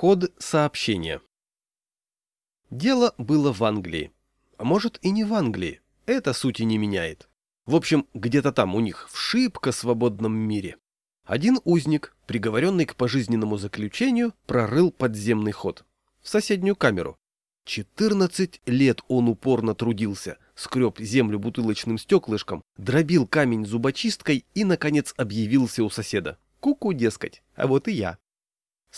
Ход сообщения. Дело было в Англии. А может и не в Англии. Это сути не меняет. В общем, где-то там у них, в шибко свободном мире. Один узник, приговоренный к пожизненному заключению, прорыл подземный ход. В соседнюю камеру. 14 лет он упорно трудился, скреб землю бутылочным стеклышком, дробил камень зубочисткой и, наконец, объявился у соседа. Куку, -ку, дескать, а вот и я.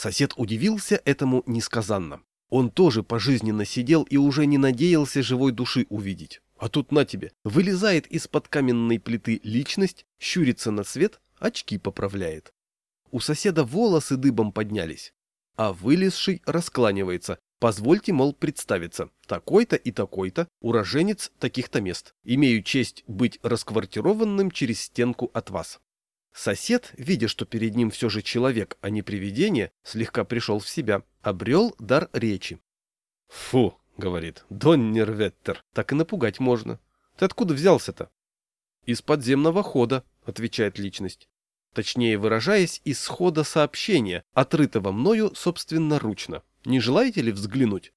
Сосед удивился этому несказанно. Он тоже пожизненно сидел и уже не надеялся живой души увидеть. А тут на тебе, вылезает из-под каменной плиты личность, щурится на свет, очки поправляет. У соседа волосы дыбом поднялись. А вылезший раскланивается. Позвольте, мол, представиться. Такой-то и такой-то, уроженец таких-то мест. Имею честь быть расквартированным через стенку от вас. Сосед, видя, что перед ним все же человек, а не привидение, слегка пришел в себя, обрел дар речи. «Фу!» — говорит, — «Доннерветтер, так и напугать можно. Ты откуда взялся-то?» «Из подземного хода», — отвечает личность. Точнее выражаясь, из хода сообщения, отрытого мною собственноручно. Не желаете ли взглянуть?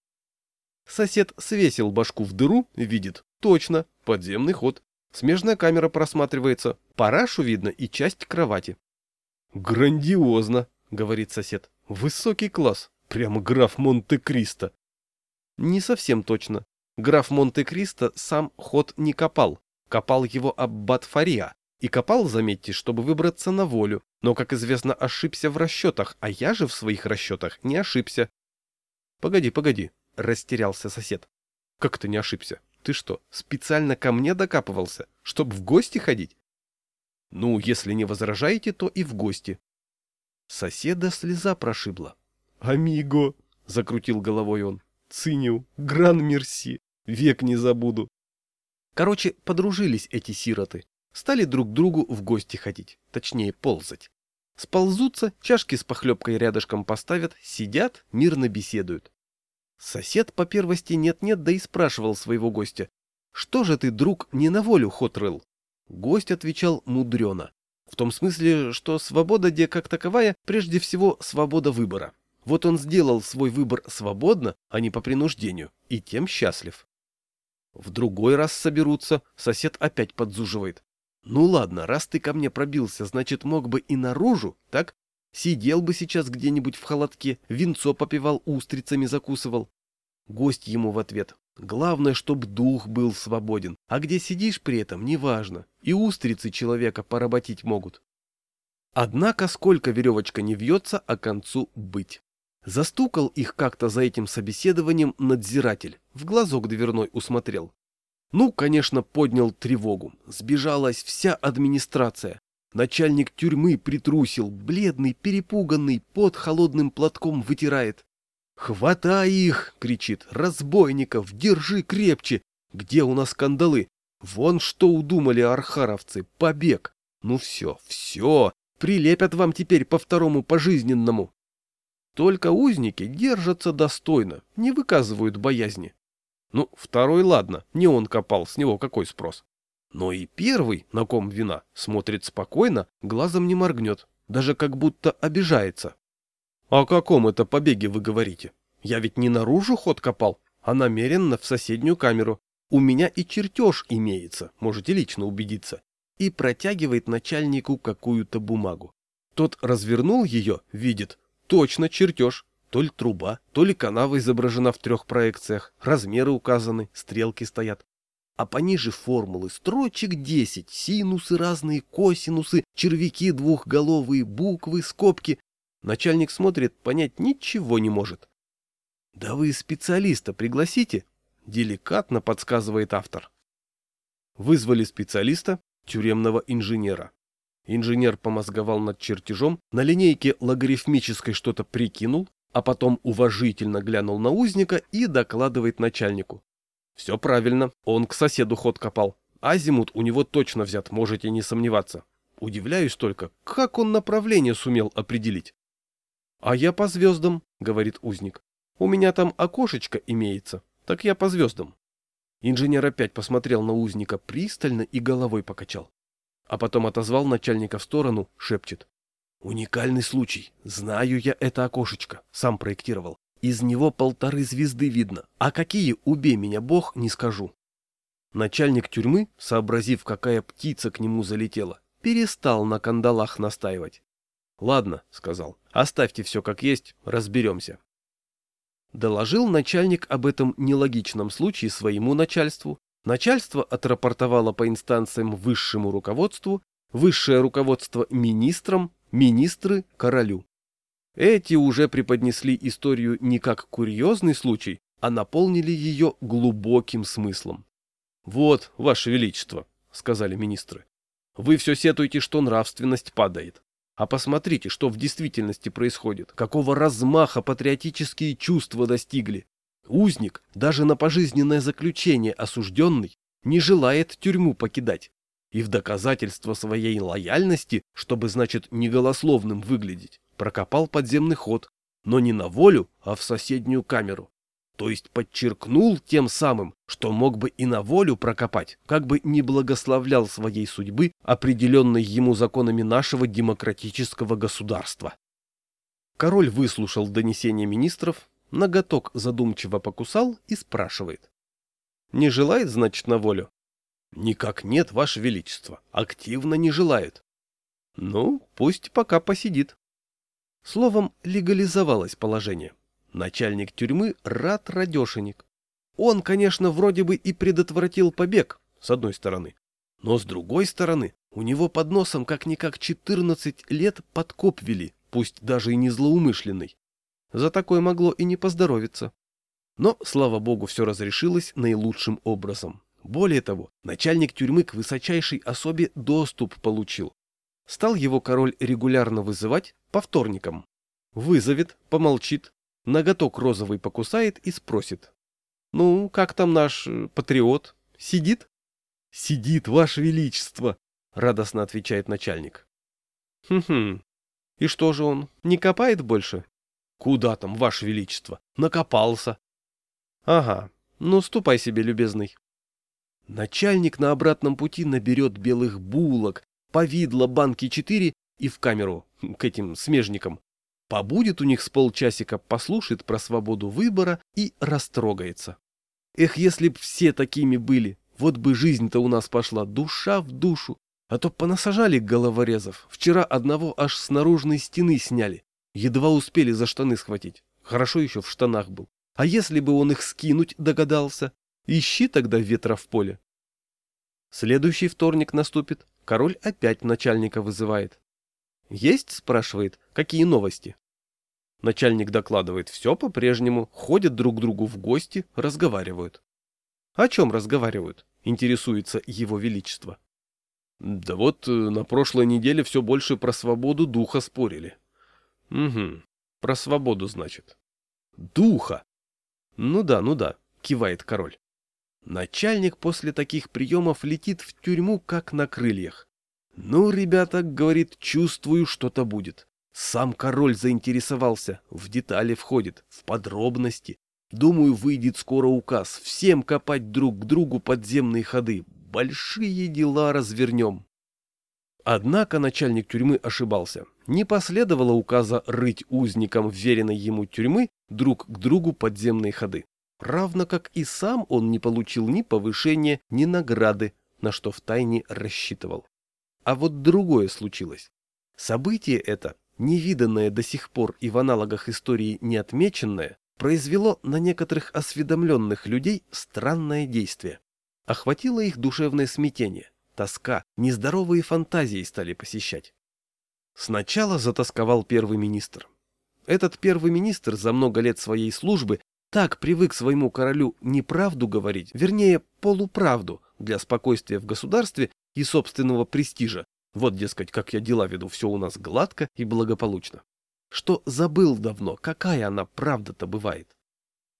Сосед свесил башку в дыру, видит, точно, подземный ход. Смежная камера просматривается, парашу видно и часть кровати. «Грандиозно», — говорит сосед. «Высокий класс, прямо граф Монте-Кристо». Не совсем точно. Граф Монте-Кристо сам ход не копал, копал его аббат Фария. И копал, заметьте, чтобы выбраться на волю, но, как известно, ошибся в расчетах, а я же в своих расчетах не ошибся. «Погоди, погоди», — растерялся сосед. «Как ты не ошибся? Ты что, специально ко мне докапывался, чтобы в гости ходить? Ну, если не возражаете, то и в гости. Соседа слеза прошибла. Амиго, закрутил головой он. Циню, гран мерси, век не забуду. Короче, подружились эти сироты. Стали друг другу в гости ходить, точнее ползать. Сползутся, чашки с похлебкой рядышком поставят, сидят, мирно беседуют. Сосед по первости нет-нет, да и спрашивал своего гостя. «Что же ты, друг, не на волю ход рыл?» Гость отвечал мудрено. В том смысле, что свобода где как таковая, прежде всего, свобода выбора. Вот он сделал свой выбор свободно, а не по принуждению, и тем счастлив. В другой раз соберутся, сосед опять подзуживает. Ну ладно, раз ты ко мне пробился, значит, мог бы и наружу, так? Сидел бы сейчас где-нибудь в холодке, винцо попивал, устрицами закусывал. Гость ему в ответ. Главное, чтоб дух был свободен, а где сидишь при этом, неважно. И устрицы человека поработить могут. Однако сколько веревочка не вьется, а концу быть. Застукал их как-то за этим собеседованием надзиратель, в глазок дверной усмотрел. Ну, конечно, поднял тревогу. Сбежалась вся администрация. Начальник тюрьмы притрусил, бледный, перепуганный, под холодным платком вытирает. «Хватай их!» — кричит. «Разбойников! Держи крепче! Где у нас скандалы? Вон что удумали архаровцы! Побег! Ну все, все! Прилепят вам теперь по второму пожизненному!» Только узники держатся достойно, не выказывают боязни. Ну, второй ладно, не он копал, с него какой спрос. Но и первый, на ком вина, смотрит спокойно, глазом не моргнет, даже как будто обижается. О каком это побеге вы говорите? Я ведь не наружу ход копал, а намеренно в соседнюю камеру. У меня и чертеж имеется, можете лично убедиться. И протягивает начальнику какую-то бумагу. Тот развернул ее, видит, точно чертеж. То ли труба, то ли канава изображена в трех проекциях, размеры указаны, стрелки стоят а пониже формулы строчек 10, синусы разные, косинусы, червяки двухголовые, буквы, скобки. Начальник смотрит, понять ничего не может. «Да вы специалиста пригласите», — деликатно подсказывает автор. Вызвали специалиста, тюремного инженера. Инженер помозговал над чертежом, на линейке логарифмической что-то прикинул, а потом уважительно глянул на узника и докладывает начальнику. Все правильно, он к соседу ход копал. Азимут у него точно взят, можете не сомневаться. Удивляюсь только, как он направление сумел определить. А я по звездам, говорит узник. У меня там окошечко имеется, так я по звездам. Инженер опять посмотрел на узника пристально и головой покачал. А потом отозвал начальника в сторону, шепчет. Уникальный случай. Знаю я это окошечко. Сам проектировал. Из него полторы звезды видно. А какие, убей меня бог, не скажу. Начальник тюрьмы, сообразив, какая птица к нему залетела, перестал на кандалах настаивать. «Ладно», — сказал, — «оставьте все как есть, разберемся». Доложил начальник об этом нелогичном случае своему начальству. Начальство отрапортовало по инстанциям высшему руководству, высшее руководство министрам, министры королю. Эти уже преподнесли историю не как курьезный случай, а наполнили ее глубоким смыслом. «Вот, Ваше Величество», — сказали министры, — «вы все сетуете, что нравственность падает. А посмотрите, что в действительности происходит, какого размаха патриотические чувства достигли. Узник, даже на пожизненное заключение осужденный, не желает тюрьму покидать. И в доказательство своей лояльности, чтобы, значит, неголословным выглядеть, прокопал подземный ход, но не на волю, а в соседнюю камеру. То есть подчеркнул тем самым, что мог бы и на волю прокопать, как бы не благословлял своей судьбы, определенной ему законами нашего демократического государства. Король выслушал донесение министров, ноготок задумчиво покусал и спрашивает. «Не желает, значит, на волю?» «Никак нет, Ваше Величество, активно не желает». «Ну, пусть пока посидит». Словом, легализовалось положение. Начальник тюрьмы рад радешенек. Он, конечно, вроде бы и предотвратил побег, с одной стороны. Но с другой стороны, у него под носом как-никак 14 лет подкоп вели, пусть даже и не злоумышленный. За такое могло и не поздоровиться. Но, слава богу, все разрешилось наилучшим образом. Более того, начальник тюрьмы к высочайшей особе доступ получил. Стал его король регулярно вызывать по вторникам. Вызовет, помолчит, ноготок розовый покусает и спросит. «Ну, как там наш э, патриот? Сидит?» «Сидит, ваше величество!» — радостно отвечает начальник. «Хм-хм. И что же он, не копает больше?» «Куда там, ваше величество? Накопался!» «Ага. Ну, ступай себе, любезный». Начальник на обратном пути наберет белых булок, повидло банки четыре и в камеру, к этим смежникам. Побудет у них с полчасика, послушает про свободу выбора и растрогается. Эх, если б все такими были, вот бы жизнь-то у нас пошла душа в душу. А то понасажали головорезов. Вчера одного аж с наружной стены сняли. Едва успели за штаны схватить. Хорошо еще в штанах был. А если бы он их скинуть догадался? Ищи тогда ветра в поле. Следующий вторник наступит. Король опять начальника вызывает. «Есть?» – спрашивает. «Какие новости?» Начальник докладывает все по-прежнему, ходят друг к другу в гости, разговаривают. О чем разговаривают? Интересуется его величество. Да вот э, на прошлой неделе все больше про свободу духа спорили. Угу, про свободу, значит. Духа! Ну да, ну да, кивает король. Начальник после таких приемов летит в тюрьму, как на крыльях. Ну, ребята, говорит, чувствую, что-то будет. Сам король заинтересовался, в детали входит, в подробности. Думаю, выйдет скоро указ, всем копать друг к другу подземные ходы. Большие дела развернем. Однако начальник тюрьмы ошибался. Не последовало указа рыть узникам вверенной ему тюрьмы друг к другу подземные ходы. Равно как и сам он не получил ни повышения, ни награды, на что втайне рассчитывал. А вот другое случилось. Событие это невиданное до сих пор и в аналогах истории не отмеченное, произвело на некоторых осведомленных людей странное действие. Охватило их душевное смятение, тоска, нездоровые фантазии стали посещать. Сначала затасковал первый министр. Этот первый министр за много лет своей службы так привык своему королю неправду говорить, вернее, полуправду для спокойствия в государстве и собственного престижа, вот, дескать, как я дела веду, все у нас гладко и благополучно. Что забыл давно, какая она правда-то бывает.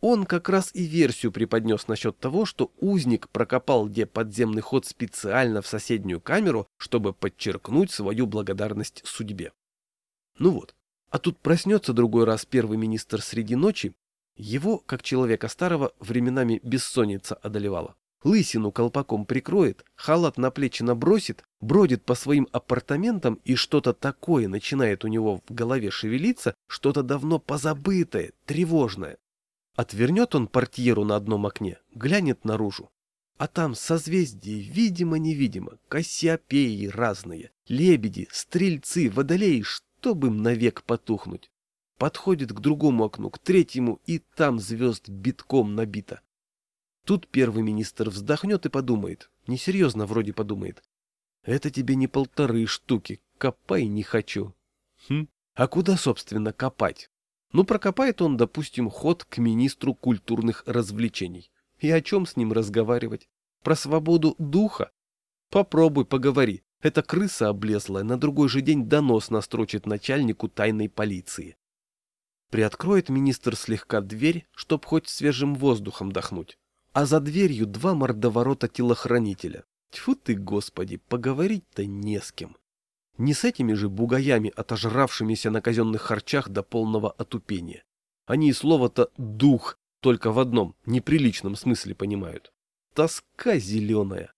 Он как раз и версию преподнес насчет того, что узник прокопал где подземный ход специально в соседнюю камеру, чтобы подчеркнуть свою благодарность судьбе. Ну вот, а тут проснется другой раз первый министр среди ночи, его, как человека старого, временами бессонница одолевала. Лысину колпаком прикроет, халат на плечи набросит, бродит по своим апартаментам и что-то такое начинает у него в голове шевелиться, что-то давно позабытое, тревожное. Отвернет он портьеру на одном окне, глянет наружу. А там созвездия видимо-невидимо, кассиопеи разные, лебеди, стрельцы, водолеи, чтобы им навек потухнуть. Подходит к другому окну, к третьему, и там звезд битком набито. Тут первый министр вздохнет и подумает, несерьезно вроде подумает. Это тебе не полторы штуки, копай не хочу. Хм, а куда, собственно, копать? Ну, прокопает он, допустим, ход к министру культурных развлечений. И о чем с ним разговаривать? Про свободу духа? Попробуй, поговори. Эта крыса облезлая на другой же день донос настрочит начальнику тайной полиции. Приоткроет министр слегка дверь, чтоб хоть свежим воздухом дохнуть. А за дверью два мордоворота телохранителя. Тьфу ты, господи, поговорить-то не с кем. Не с этими же бугаями, отожравшимися на казенных харчах до полного отупения. Они и слово-то «дух» только в одном, неприличном смысле понимают. Тоска зеленая.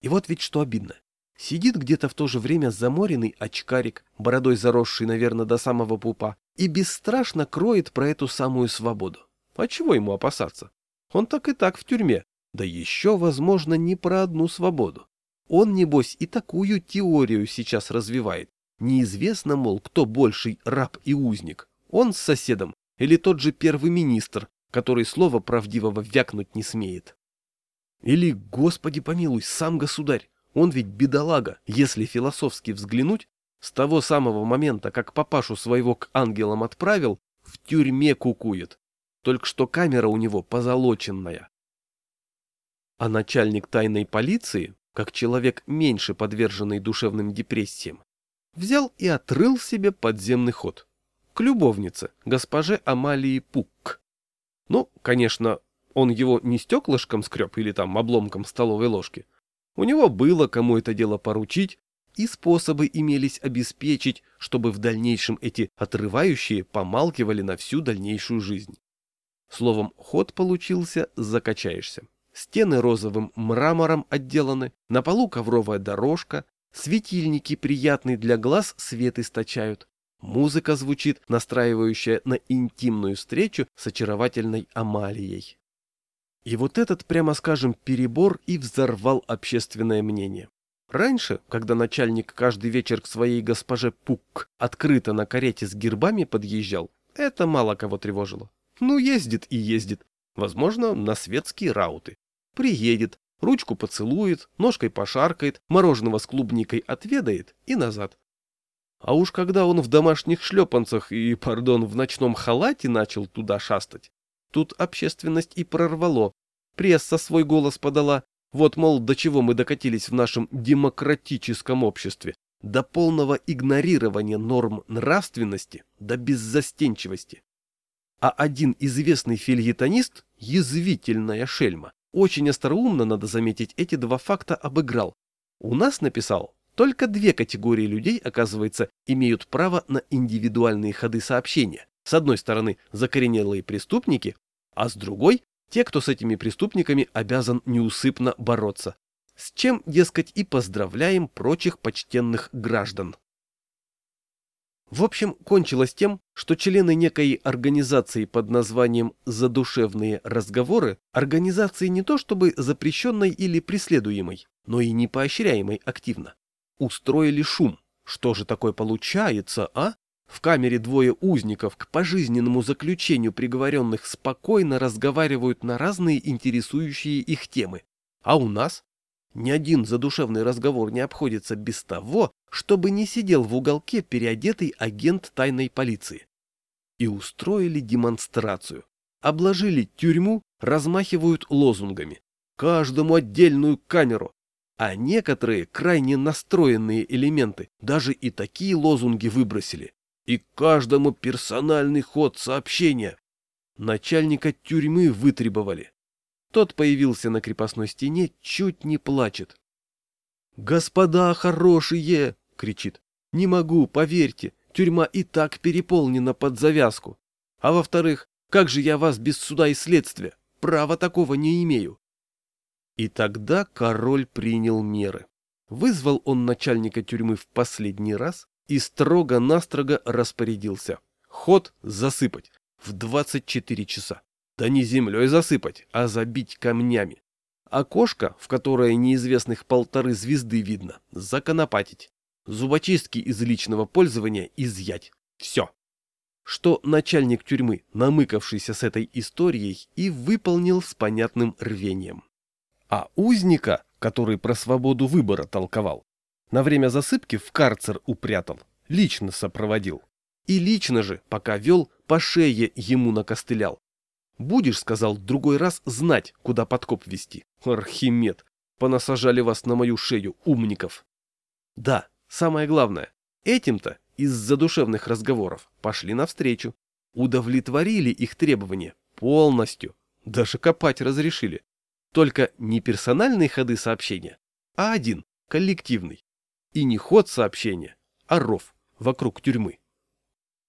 И вот ведь что обидно. Сидит где-то в то же время заморенный очкарик, бородой заросший, наверное, до самого пупа, и бесстрашно кроет про эту самую свободу. А чего ему опасаться? Он так и так в тюрьме, да еще, возможно, не про одну свободу. Он, небось, и такую теорию сейчас развивает. Неизвестно, мол, кто больший раб и узник. Он с соседом или тот же первый министр, который слова правдивого вякнуть не смеет. Или, господи помилуй, сам государь. Он ведь бедолага, если философски взглянуть, с того самого момента, как папашу своего к ангелам отправил, в тюрьме кукует. Только что камера у него позолоченная. А начальник тайной полиции, как человек, меньше подверженный душевным депрессиям, взял и отрыл себе подземный ход. К любовнице, госпоже Амалии Пук. Ну, конечно, он его не стеклышком скреб или там обломком столовой ложки. У него было кому это дело поручить, и способы имелись обеспечить, чтобы в дальнейшем эти отрывающие помалкивали на всю дальнейшую жизнь. Словом, ход получился, закачаешься. Стены розовым мрамором отделаны, на полу ковровая дорожка, светильники приятный для глаз свет источают. Музыка звучит, настраивающая на интимную встречу с очаровательной Амалией. И вот этот, прямо скажем, перебор и взорвал общественное мнение. Раньше, когда начальник каждый вечер к своей госпоже Пук открыто на карете с гербами подъезжал, это мало кого тревожило. Ну, ездит и ездит. Возможно, на светские рауты. Приедет, ручку поцелует, ножкой пошаркает, мороженого с клубникой отведает и назад. А уж когда он в домашних шлепанцах и, пардон, в ночном халате начал туда шастать, тут общественность и прорвало. Пресса свой голос подала. Вот, мол, до чего мы докатились в нашем демократическом обществе. До полного игнорирования норм нравственности, до беззастенчивости. А один известный фильетонист, язвительная шельма, очень остроумно, надо заметить, эти два факта обыграл. У нас написал, только две категории людей, оказывается, имеют право на индивидуальные ходы сообщения. С одной стороны, закоренелые преступники, а с другой – те, кто с этими преступниками обязан неусыпно бороться. С чем, дескать, и поздравляем прочих почтенных граждан. В общем, кончилось тем, что члены некой организации под названием «Задушевные разговоры» организации не то чтобы запрещенной или преследуемой, но и не поощряемой активно, устроили шум. Что же такое получается, а? В камере двое узников к пожизненному заключению приговоренных спокойно разговаривают на разные интересующие их темы. А у нас ни один задушевный разговор не обходится без того, чтобы не сидел в уголке переодетый агент тайной полиции. И устроили демонстрацию. Обложили тюрьму, размахивают лозунгами. Каждому отдельную камеру. А некоторые крайне настроенные элементы даже и такие лозунги выбросили. И каждому персональный ход сообщения. Начальника тюрьмы вытребовали. Тот появился на крепостной стене, чуть не плачет. «Господа хорошие!» — кричит. «Не могу, поверьте, тюрьма и так переполнена под завязку. А во-вторых, как же я вас без суда и следствия? Права такого не имею. И тогда король принял меры. Вызвал он начальника тюрьмы в последний раз и строго-настрого распорядился. Ход засыпать в 24 часа. Да не землей засыпать, а забить камнями. Окошко, в которое неизвестных полторы звезды видно, законопатить. Зубочистки из личного пользования изъять. Все. Что начальник тюрьмы, намыкавшийся с этой историей, и выполнил с понятным рвением. А узника, который про свободу выбора толковал, на время засыпки в карцер упрятал, лично сопроводил. И лично же, пока вел, по шее ему накостылял. Будешь, сказал, другой раз знать, куда подкоп вести. Архимед, понасажали вас на мою шею, умников. Да, самое главное, этим-то из задушевных разговоров пошли навстречу. Удовлетворили их требования полностью. Даже копать разрешили. Только не персональные ходы сообщения, а один, коллективный. И не ход сообщения, а ров вокруг тюрьмы.